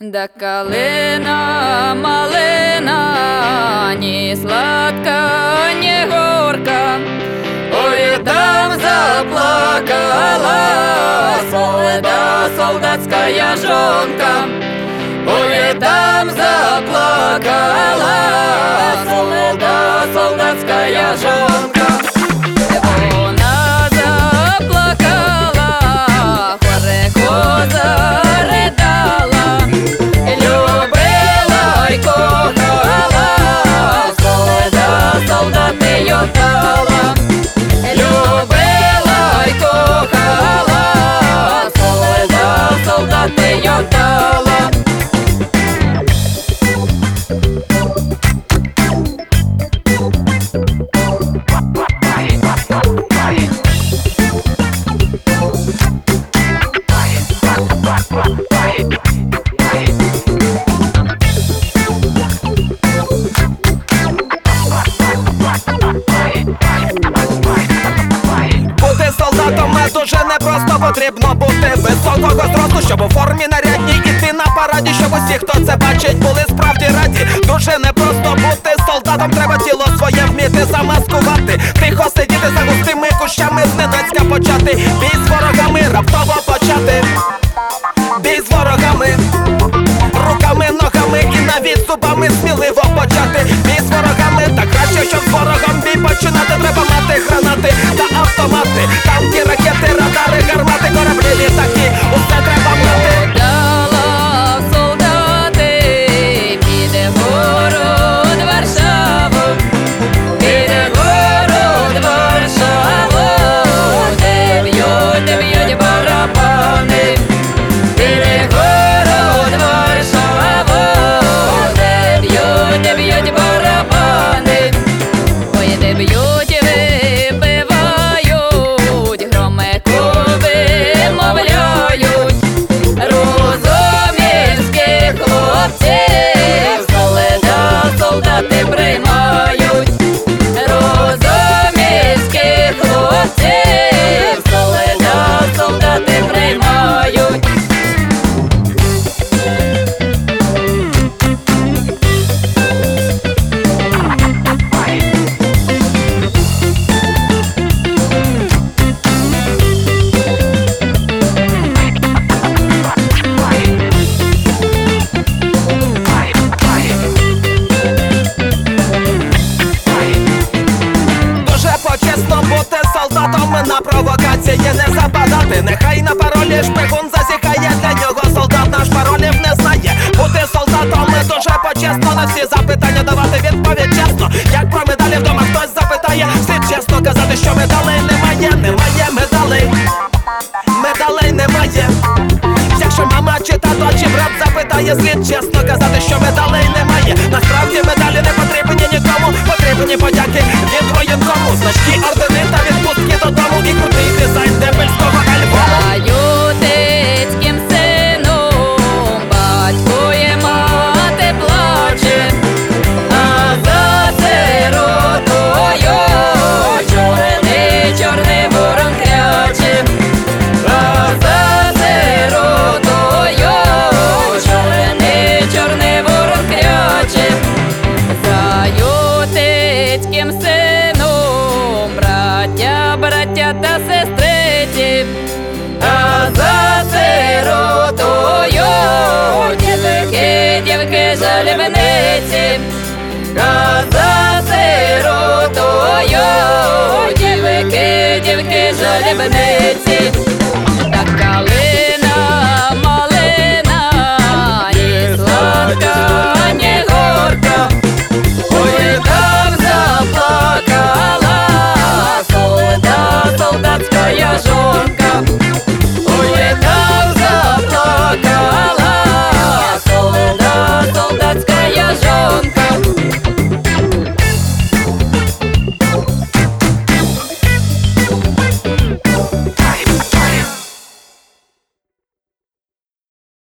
Да калина малина, ні сладка, ні горка, ой, там заплакала солода солдатская жонка, ой, там заплакала солдати йотала, любила й кохала, солдат, солдати йотала. Потрібно бути високого зросту, щоб у формі нарядній іти на параді, щоб усі, хто це бачить, були справді раді. Дуже непросто бути солдатом, треба тіло своє вміти замаскувати. Тихо сидіти за густими кущами, зненацька почати. Бій з ворогами, раптово почати. Бій з ворогами, руками, ногами і навіть зубами сміливо почати. Бій з ворогами, так краще, щоб з ворогом бій починати. Треба мати гранати чесно казати, що медалей немає. Насправді медалі не потрібні нікому, потрібні подяки від воєнкому. Значні ордени та та сестриці. А за сиротою дівки, дівки жалібниці, а за сиротою дівки, дівки жалібниці.